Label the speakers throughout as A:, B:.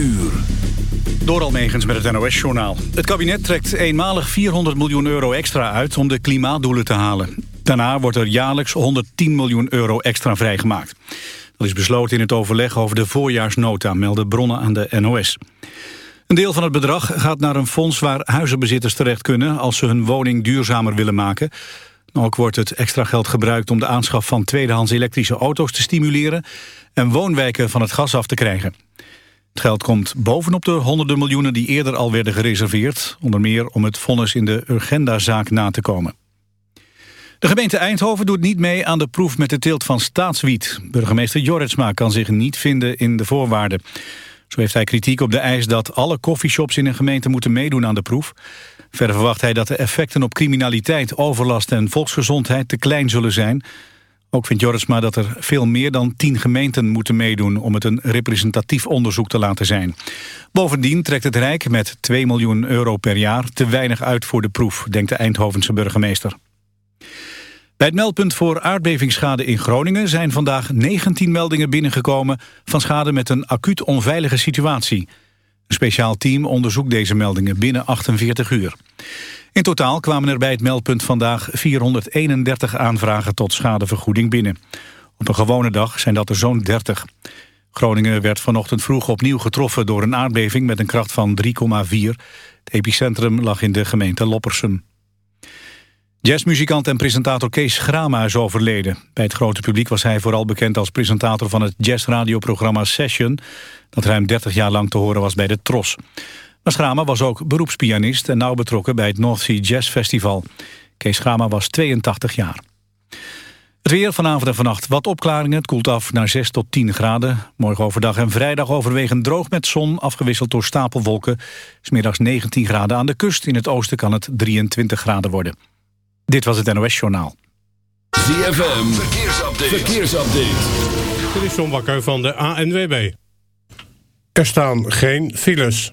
A: uur.
B: Door Almegens met het NOS-journaal. Het kabinet trekt eenmalig 400 miljoen euro extra uit om de klimaatdoelen te halen. Daarna wordt er jaarlijks 110 miljoen euro extra vrijgemaakt. Dat is besloten in het overleg over de voorjaarsnota, melden bronnen aan de NOS. Een deel van het bedrag gaat naar een fonds waar huizenbezitters terecht kunnen... als ze hun woning duurzamer willen maken. Ook wordt het extra geld gebruikt om de aanschaf van tweedehands elektrische auto's te stimuleren... en woonwijken van het gas af te krijgen. Het geld komt bovenop de honderden miljoenen die eerder al werden gereserveerd... onder meer om het vonnis in de Urgenda-zaak na te komen. De gemeente Eindhoven doet niet mee aan de proef met de teelt van staatswiet. Burgemeester Jorritsma kan zich niet vinden in de voorwaarden. Zo heeft hij kritiek op de eis dat alle coffeeshops in een gemeente moeten meedoen aan de proef. Verder verwacht hij dat de effecten op criminaliteit, overlast en volksgezondheid te klein zullen zijn. Ook vindt Jorisma dat er veel meer dan tien gemeenten moeten meedoen om het een representatief onderzoek te laten zijn. Bovendien trekt het Rijk met 2 miljoen euro per jaar te weinig uit voor de proef, denkt de Eindhovense burgemeester. Bij het meldpunt voor aardbevingsschade in Groningen zijn vandaag 19 meldingen binnengekomen van schade met een acuut onveilige situatie. Een speciaal team onderzoekt deze meldingen binnen 48 uur. In totaal kwamen er bij het meldpunt vandaag 431 aanvragen tot schadevergoeding binnen. Op een gewone dag zijn dat er zo'n 30. Groningen werd vanochtend vroeg opnieuw getroffen door een aardbeving met een kracht van 3,4. Het epicentrum lag in de gemeente Loppersum. Jazzmuzikant en presentator Kees Grama is overleden. Bij het grote publiek was hij vooral bekend als presentator van het jazzradioprogramma Session... dat ruim 30 jaar lang te horen was bij de Tros. Maar Schrama was ook beroepspianist en nauw betrokken bij het North Sea Jazz Festival. Kees Schrama was 82 jaar. Het weer vanavond en vannacht wat opklaringen. Het koelt af naar 6 tot 10 graden. Morgen overdag en vrijdag overwegend droog met zon... afgewisseld door stapelwolken. Smiddags 19 graden aan de kust. In het oosten kan het 23 graden worden. Dit was het NOS Journaal.
A: ZFM, verkeersupdate. verkeersupdate.
C: Dit is John Bakker van de ANWB. Er staan geen files.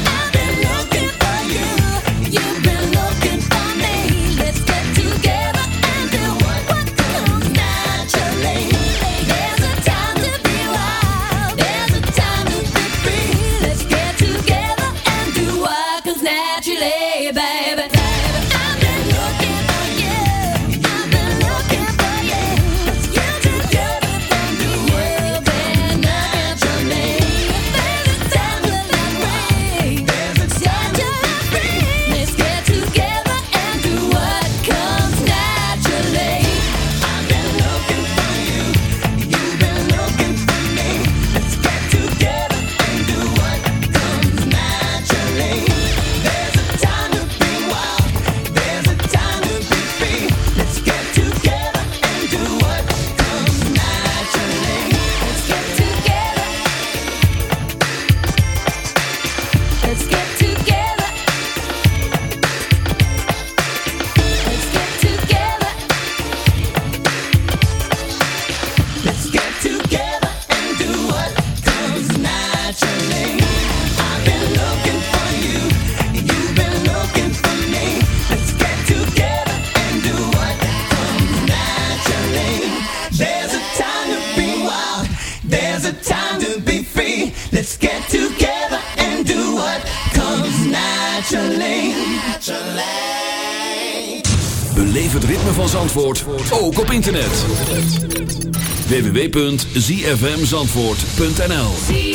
A: www.zfmzandvoort.nl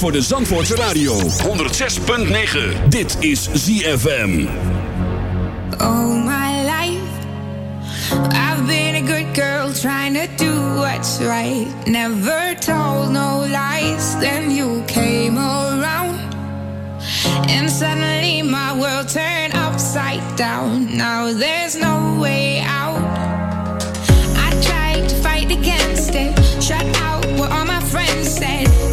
A: voor de Zandvoortse Radio. 106.9. Dit is ZFM.
D: All my life. I've been a good girl trying to do what's right. Never told no lies. Then you came around. And suddenly my world turned upside down. Now there's no way out. I tried to fight against it. Shut out friend said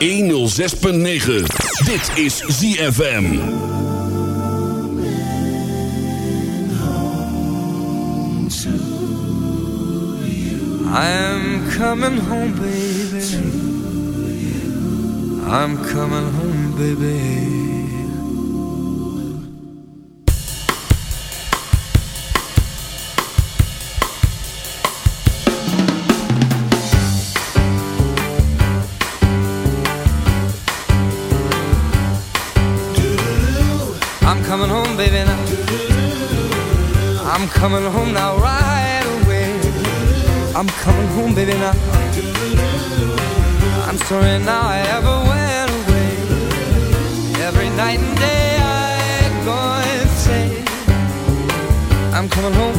A: 106.9. Dit is ZFM.
E: I'm coming home, baby. I'm coming home, baby. coming home now, right away. I'm coming home, baby, now. I'm sorry now I ever went away. Every night and day I go and say, I'm coming home.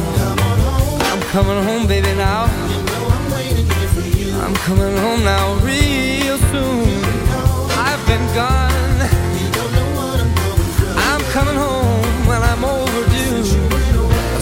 E: I'm coming home, baby, now. I'm coming home now, really.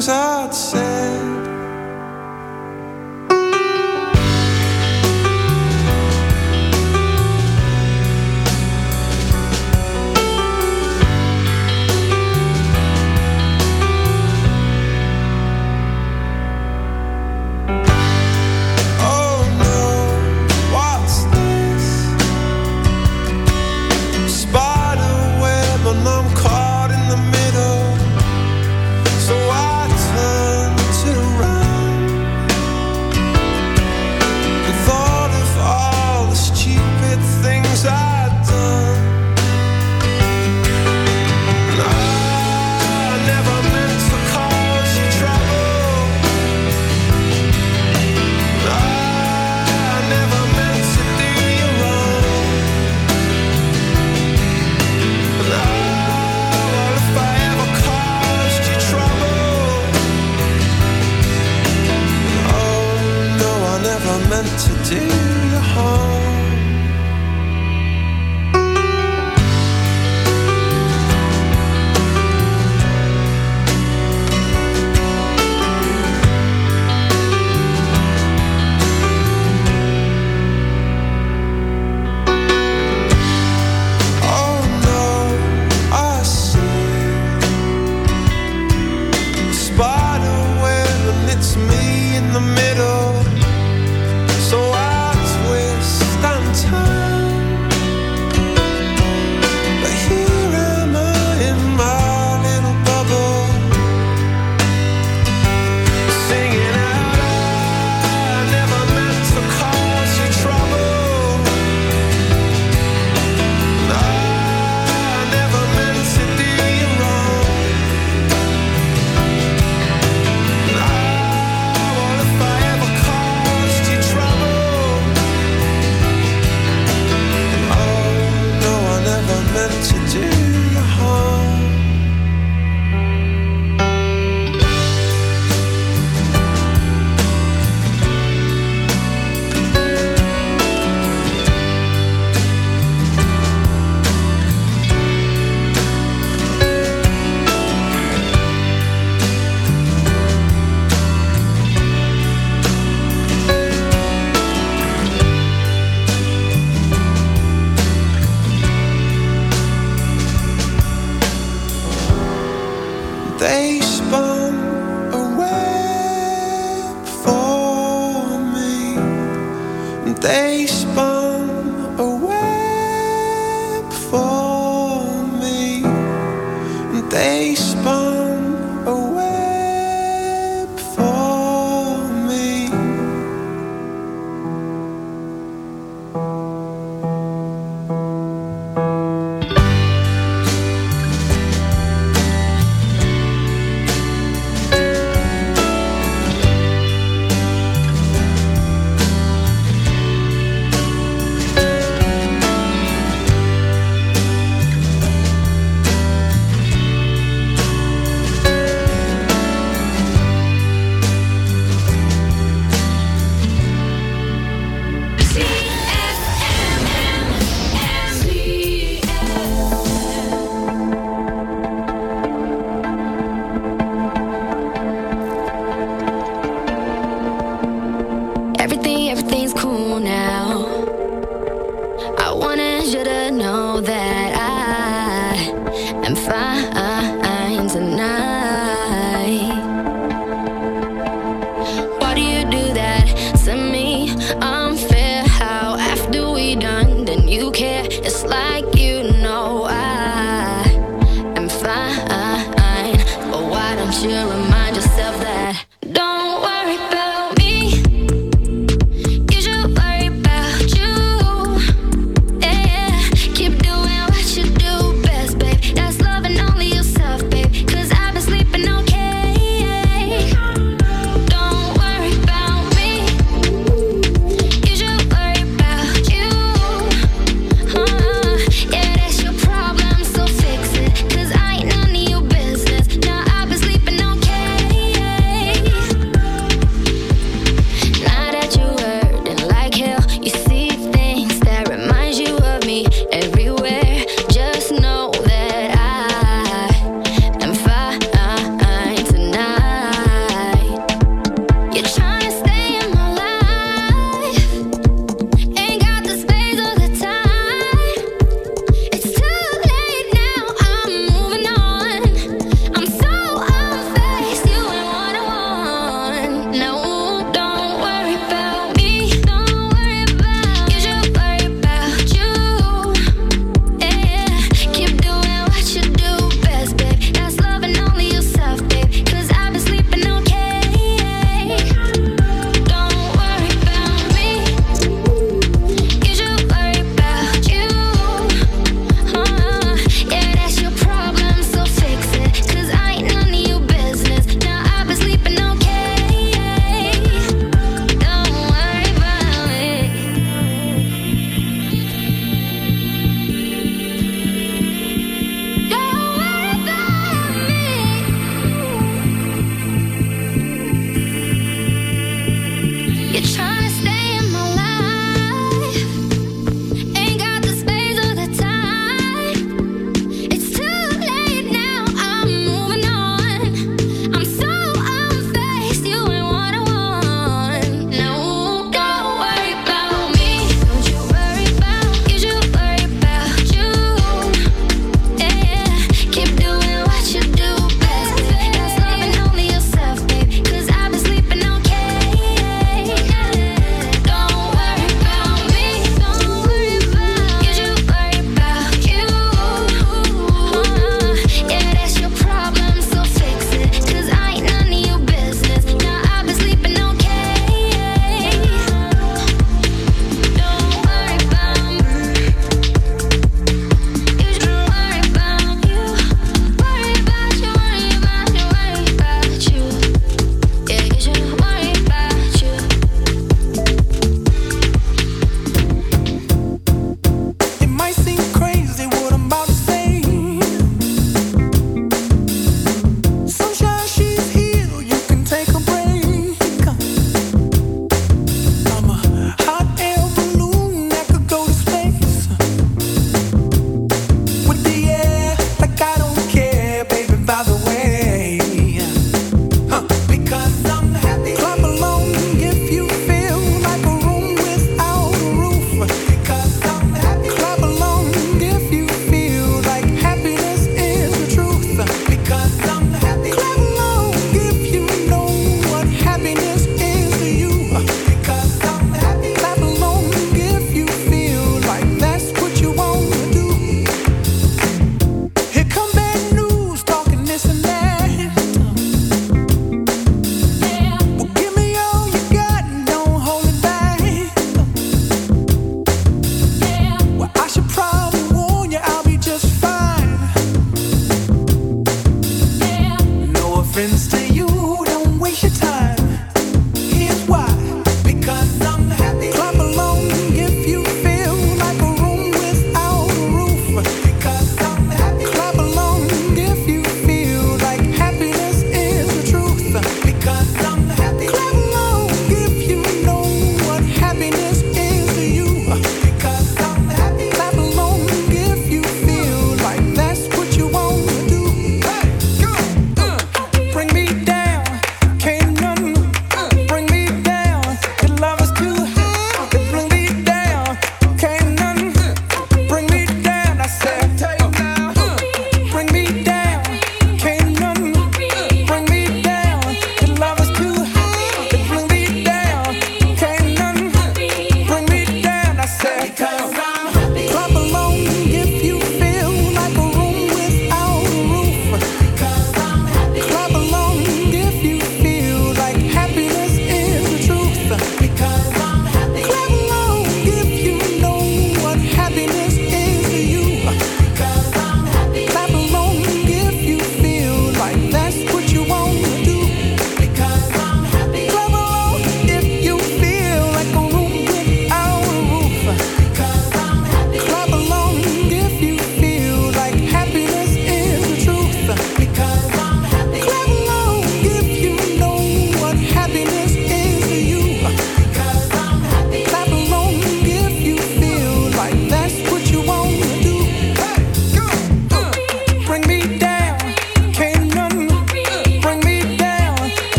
F: things I